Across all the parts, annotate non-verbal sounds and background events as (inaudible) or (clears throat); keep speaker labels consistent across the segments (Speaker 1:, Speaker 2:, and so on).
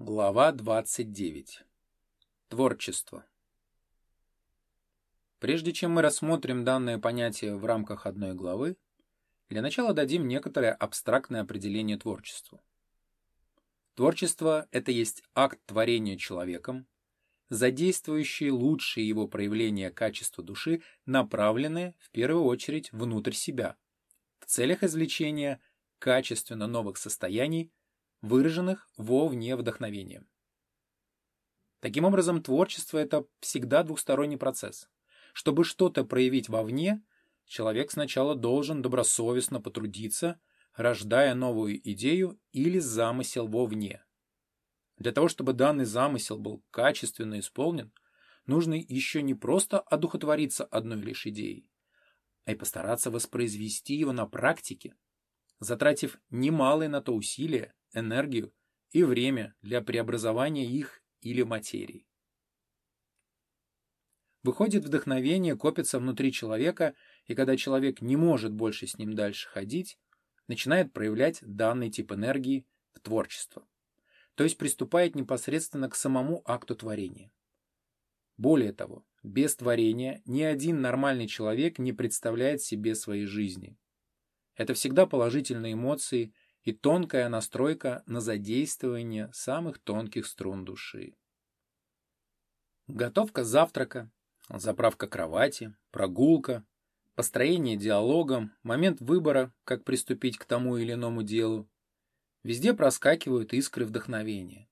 Speaker 1: Глава 29. Творчество. Прежде чем мы рассмотрим данное понятие в рамках одной главы, для начала дадим некоторое абстрактное определение творчеству. Творчество – это есть акт творения человеком, задействующий лучшие его проявления качества души, направленные, в первую очередь, внутрь себя, в целях извлечения качественно новых состояний – выраженных вовне вдохновением. Таким образом, творчество – это всегда двухсторонний процесс. Чтобы что-то проявить вовне, человек сначала должен добросовестно потрудиться, рождая новую идею или замысел вовне. Для того, чтобы данный замысел был качественно исполнен, нужно еще не просто одухотвориться одной лишь идеей, а и постараться воспроизвести его на практике, затратив немалые на то усилия энергию и время для преобразования их или материи. Выходит, вдохновение копится внутри человека, и когда человек не может больше с ним дальше ходить, начинает проявлять данный тип энергии в творчество, то есть приступает непосредственно к самому акту творения. Более того, без творения ни один нормальный человек не представляет себе своей жизни. Это всегда положительные эмоции и тонкая настройка на задействование самых тонких струн души. Готовка завтрака, заправка кровати, прогулка, построение диалога, момент выбора, как приступить к тому или иному делу. Везде проскакивают искры вдохновения.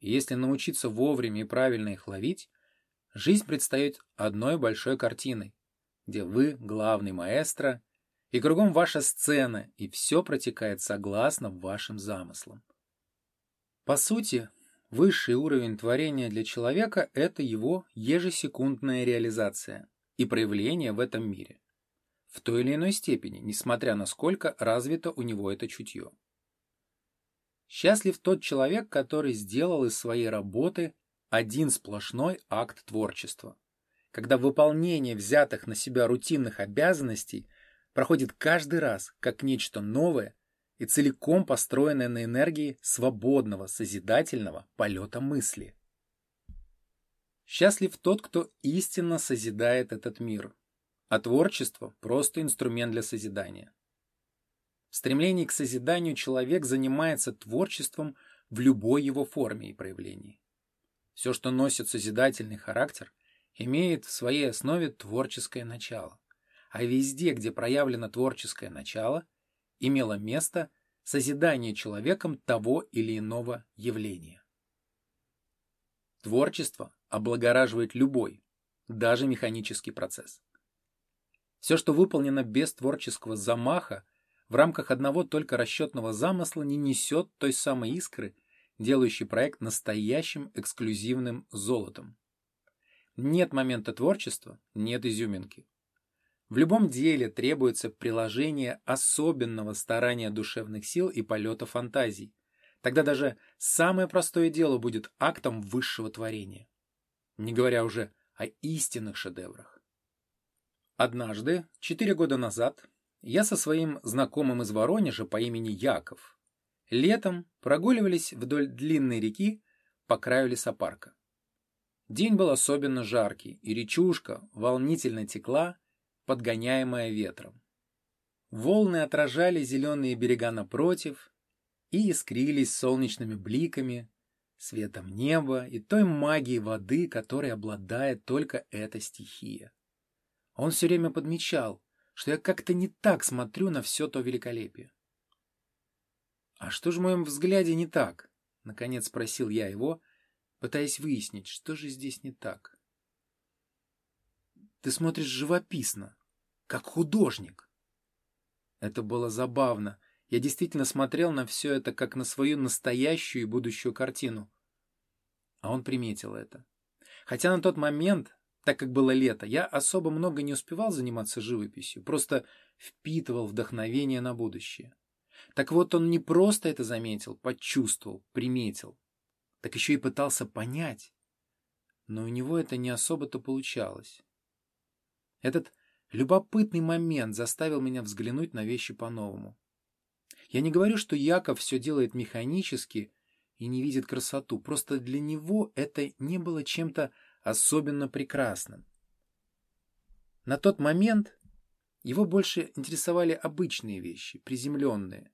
Speaker 1: И если научиться вовремя и правильно их ловить, жизнь предстает одной большой картиной, где вы главный маэстро, и кругом ваша сцена, и все протекает согласно вашим замыслам. По сути, высший уровень творения для человека – это его ежесекундная реализация и проявление в этом мире. В той или иной степени, несмотря на сколько развито у него это чутье. Счастлив тот человек, который сделал из своей работы один сплошной акт творчества, когда выполнение взятых на себя рутинных обязанностей – проходит каждый раз как нечто новое и целиком построенное на энергии свободного, созидательного полета мысли. Счастлив тот, кто истинно созидает этот мир, а творчество – просто инструмент для созидания. В стремлении к созиданию человек занимается творчеством в любой его форме и проявлении. Все, что носит созидательный характер, имеет в своей основе творческое начало а везде, где проявлено творческое начало, имело место созидание человеком того или иного явления. Творчество облагораживает любой, даже механический процесс. Все, что выполнено без творческого замаха, в рамках одного только расчетного замысла не несет той самой искры, делающей проект настоящим эксклюзивным золотом. Нет момента творчества, нет изюминки. В любом деле требуется приложение особенного старания душевных сил и полета фантазий. Тогда даже самое простое дело будет актом высшего творения. Не говоря уже о истинных шедеврах. Однажды, четыре года назад, я со своим знакомым из Воронежа по имени Яков летом прогуливались вдоль длинной реки по краю лесопарка. День был особенно жаркий, и речушка волнительно текла, подгоняемая ветром. Волны отражали зеленые берега напротив и искрились солнечными бликами, светом неба и той магией воды, которой обладает только эта стихия. Он все время подмечал, что я как-то не так смотрю на все то великолепие. «А что же в моем взгляде не так?» — наконец спросил я его, пытаясь выяснить, что же здесь не так. «Ты смотришь живописно», как художник. Это было забавно. Я действительно смотрел на все это как на свою настоящую и будущую картину. А он приметил это. Хотя на тот момент, так как было лето, я особо много не успевал заниматься живописью, просто впитывал вдохновение на будущее. Так вот, он не просто это заметил, почувствовал, приметил, так еще и пытался понять. Но у него это не особо-то получалось. Этот Любопытный момент заставил меня взглянуть на вещи по-новому. Я не говорю, что Яков все делает механически и не видит красоту. Просто для него это не было чем-то особенно прекрасным. На тот момент его больше интересовали обычные вещи, приземленные.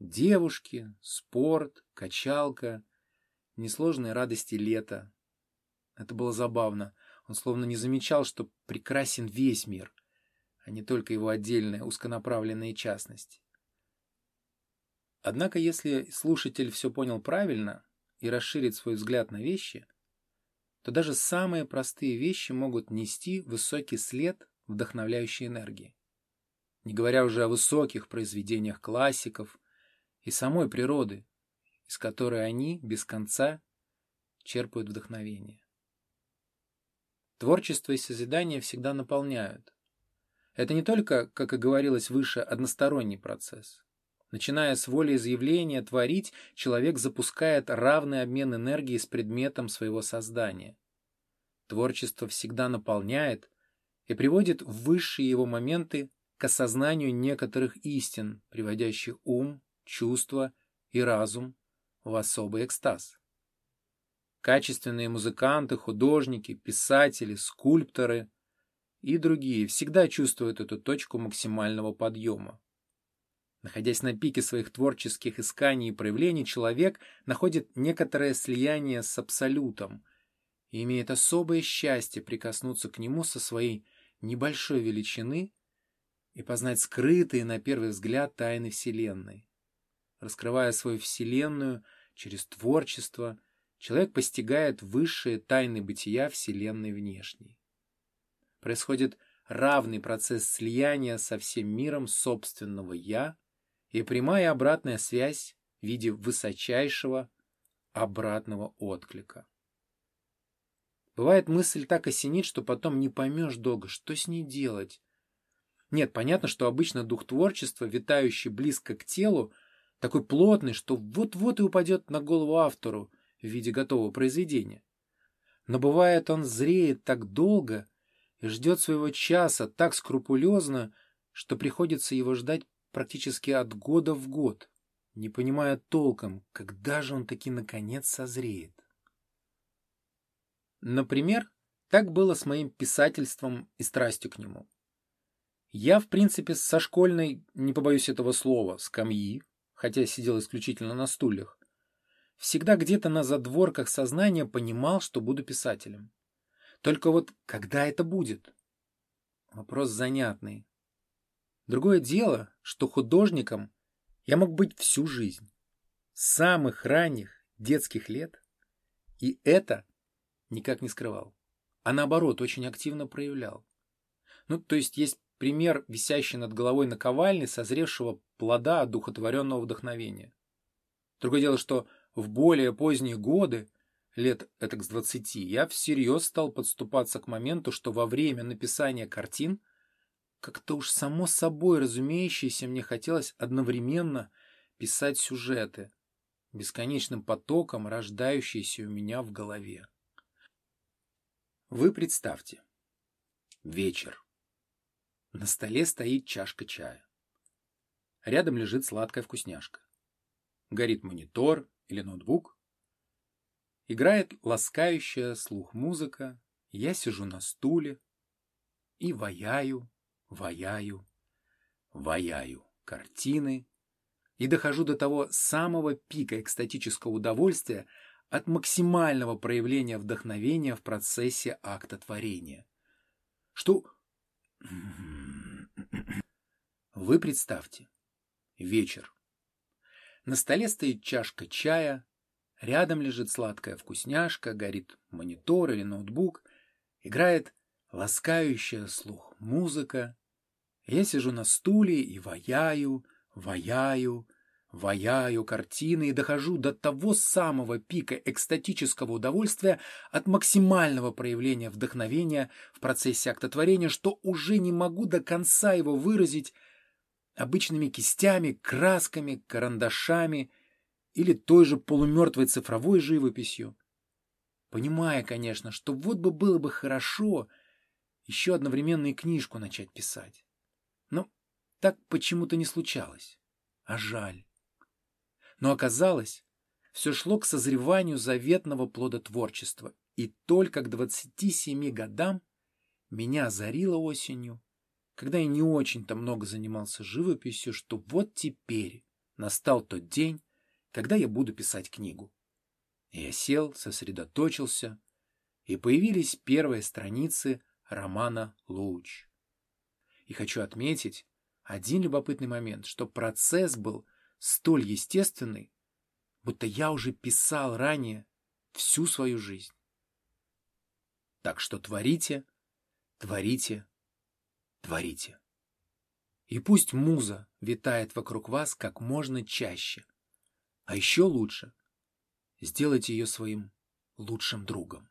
Speaker 1: Девушки, спорт, качалка, несложные радости лета. Это было забавно. Он словно не замечал, что прекрасен весь мир, а не только его отдельные узконаправленные частности. Однако, если слушатель все понял правильно и расширит свой взгляд на вещи, то даже самые простые вещи могут нести высокий след вдохновляющей энергии. Не говоря уже о высоких произведениях классиков и самой природы, из которой они без конца черпают вдохновение. Творчество и созидание всегда наполняют. Это не только, как и говорилось выше, односторонний процесс. Начиная с волеизъявления творить, человек запускает равный обмен энергии с предметом своего создания. Творчество всегда наполняет и приводит в высшие его моменты к осознанию некоторых истин, приводящих ум, чувства и разум в особый экстаз. Качественные музыканты, художники, писатели, скульпторы и другие всегда чувствуют эту точку максимального подъема. Находясь на пике своих творческих исканий и проявлений, человек находит некоторое слияние с Абсолютом и имеет особое счастье прикоснуться к нему со своей небольшой величины и познать скрытые, на первый взгляд, тайны Вселенной. Раскрывая свою Вселенную через творчество, человек постигает высшие тайны бытия Вселенной внешней. Происходит равный процесс слияния со всем миром собственного «я», и прямая обратная связь в виде высочайшего обратного отклика. Бывает, мысль так осенит, что потом не поймешь долго, что с ней делать. Нет, понятно, что обычно дух творчества, витающий близко к телу, такой плотный, что вот-вот и упадет на голову автору в виде готового произведения. Но бывает, он зреет так долго и ждет своего часа так скрупулезно, что приходится его ждать практически от года в год, не понимая толком, когда же он таки наконец созреет. Например, так было с моим писательством и страстью к нему. Я, в принципе, со школьной, не побоюсь этого слова, скамьи, хотя сидел исключительно на стульях, всегда где-то на задворках сознания понимал, что буду писателем. Только вот когда это будет? Вопрос занятный. Другое дело, что художником я мог быть всю жизнь, с самых ранних детских лет, и это никак не скрывал, а наоборот очень активно проявлял. Ну, то есть есть пример, висящий над головой наковальни, созревшего плода одухотворенного вдохновения. Другое дело, что в более поздние годы, лет этак с двадцати, я всерьез стал подступаться к моменту, что во время написания картин – как-то уж само собой разумеющееся мне хотелось одновременно писать сюжеты, бесконечным потоком рождающиеся у меня в голове. Вы представьте. Вечер. На столе стоит чашка чая. Рядом лежит сладкая вкусняшка. Горит монитор или ноутбук. Играет ласкающая слух музыка. Я сижу на стуле и ваяю, ваяю, ваяю картины и дохожу до того самого пика экстатического удовольствия от максимального проявления вдохновения в процессе акта творения. Что... (clears throat) Вы представьте. Вечер. На столе стоит чашка чая, рядом лежит сладкая вкусняшка, горит монитор или ноутбук, играет ласкающая слух музыка. Я сижу на стуле и ваяю, ваяю, ваяю картины и дохожу до того самого пика экстатического удовольствия от максимального проявления вдохновения в процессе актотворения, что уже не могу до конца его выразить обычными кистями, красками, карандашами или той же полумертвой цифровой живописью. Понимая, конечно, что вот бы было бы хорошо — еще одновременно и книжку начать писать. Но так почему-то не случалось. А жаль. Но оказалось, все шло к созреванию заветного плодотворчества, и только к 27 годам меня озарило осенью, когда я не очень-то много занимался живописью, что вот теперь настал тот день, когда я буду писать книгу. Я сел, сосредоточился, и появились первые страницы романа «Луч». И хочу отметить один любопытный момент, что процесс был столь естественный, будто я уже писал ранее всю свою жизнь. Так что творите, творите, творите. И пусть муза витает вокруг вас как можно чаще. А еще лучше — сделайте ее своим лучшим другом.